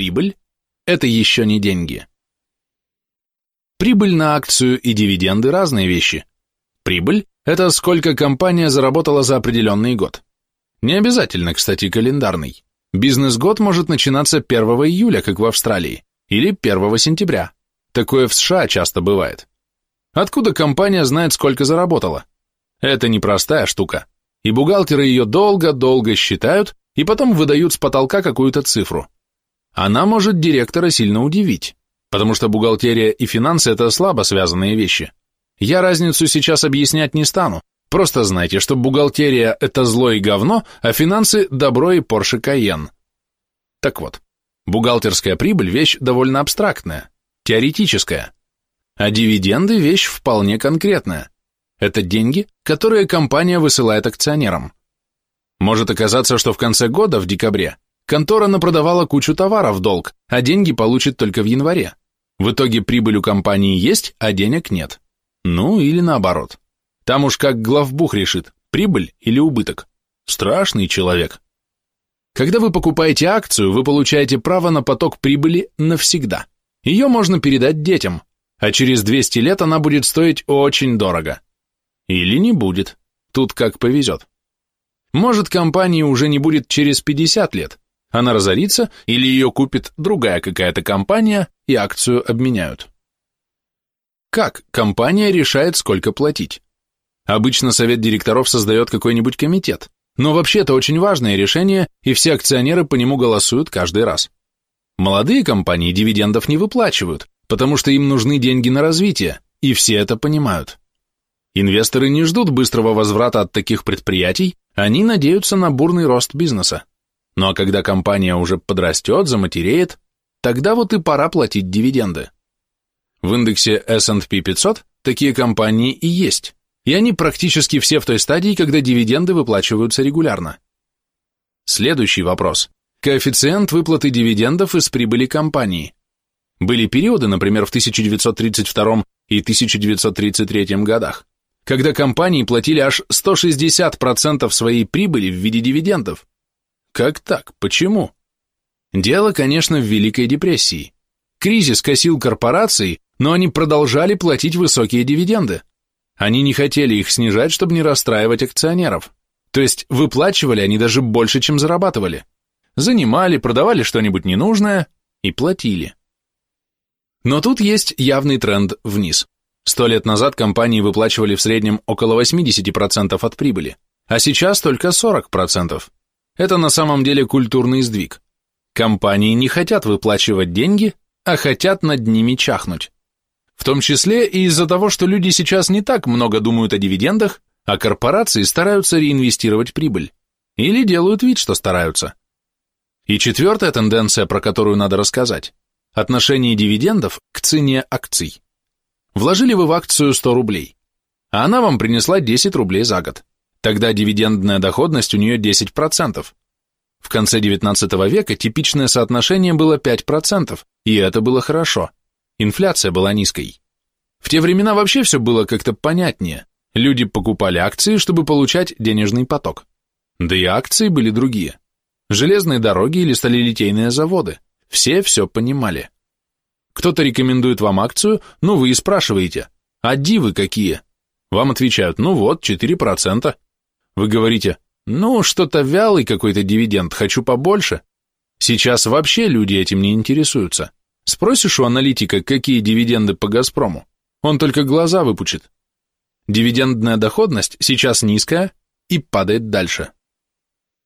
Прибыль – это еще не деньги. Прибыль на акцию и дивиденды – разные вещи. Прибыль – это сколько компания заработала за определенный год. Не обязательно, кстати, календарный. Бизнес-год может начинаться 1 июля, как в Австралии, или 1 сентября. Такое в США часто бывает. Откуда компания знает, сколько заработала? Это непростая штука, и бухгалтеры ее долго-долго считают и потом выдают с потолка какую-то цифру. Она может директора сильно удивить потому что бухгалтерия и финансы – это слабо связанные вещи. Я разницу сейчас объяснять не стану, просто знайте, что бухгалтерия – это зло и говно, а финансы – добро и Porsche Cayenne. Так вот, бухгалтерская прибыль – вещь довольно абстрактная, теоретическая, а дивиденды – вещь вполне конкретная. Это деньги, которые компания высылает акционерам. Может оказаться, что в конце года, в декабре, контора напродавала кучу товаров в долг, а деньги получит только в январе. В итоге прибыль у компании есть, а денег нет. Ну, или наоборот. Там уж как главбух решит, прибыль или убыток. Страшный человек. Когда вы покупаете акцию, вы получаете право на поток прибыли навсегда. Ее можно передать детям, а через 200 лет она будет стоить очень дорого. Или не будет, тут как повезет. Может, компании уже не будет через 50 лет, она разорится или ее купит другая какая-то компания и акцию обменяют. Как компания решает, сколько платить? Обычно совет директоров создает какой-нибудь комитет, но вообще это очень важное решение, и все акционеры по нему голосуют каждый раз. Молодые компании дивидендов не выплачивают, потому что им нужны деньги на развитие, и все это понимают. Инвесторы не ждут быстрого возврата от таких предприятий, они надеются на бурный рост бизнеса. Ну а когда компания уже подрастет, заматереет, тогда вот и пора платить дивиденды. В индексе S&P 500 такие компании и есть, и они практически все в той стадии, когда дивиденды выплачиваются регулярно. Следующий вопрос. Коэффициент выплаты дивидендов из прибыли компании. Были периоды, например, в 1932 и 1933 годах, когда компании платили аж 160% своей прибыли в виде дивидендов. Как так? Почему? Дело, конечно, в Великой депрессии. Кризис косил корпорации, но они продолжали платить высокие дивиденды. Они не хотели их снижать, чтобы не расстраивать акционеров. То есть выплачивали они даже больше, чем зарабатывали. Занимали, продавали что-нибудь ненужное и платили. Но тут есть явный тренд вниз. Сто лет назад компании выплачивали в среднем около 80% от прибыли, а сейчас только 40%. Это на самом деле культурный сдвиг. Компании не хотят выплачивать деньги, а хотят над ними чахнуть. В том числе и из-за того, что люди сейчас не так много думают о дивидендах, а корпорации стараются реинвестировать прибыль. Или делают вид, что стараются. И четвертая тенденция, про которую надо рассказать – отношение дивидендов к цене акций. Вложили вы в акцию 100 рублей, а она вам принесла 10 рублей за год. Тогда дивидендная доходность у нее 10%. В конце XIX века типичное соотношение было 5%, и это было хорошо. Инфляция была низкой. В те времена вообще все было как-то понятнее. Люди покупали акции, чтобы получать денежный поток. Да и акции были другие. Железные дороги или сталелитейные заводы. Все все понимали. Кто-то рекомендует вам акцию, ну вы и спрашиваете, а дивы какие? Вам отвечают, ну вот, 4%. Вы говорите, ну, что-то вялый какой-то дивиденд, хочу побольше. Сейчас вообще люди этим не интересуются. Спросишь у аналитика, какие дивиденды по «Газпрому», он только глаза выпучит. Дивидендная доходность сейчас низкая и падает дальше.